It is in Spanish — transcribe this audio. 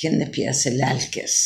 kien ne pjesë lalkės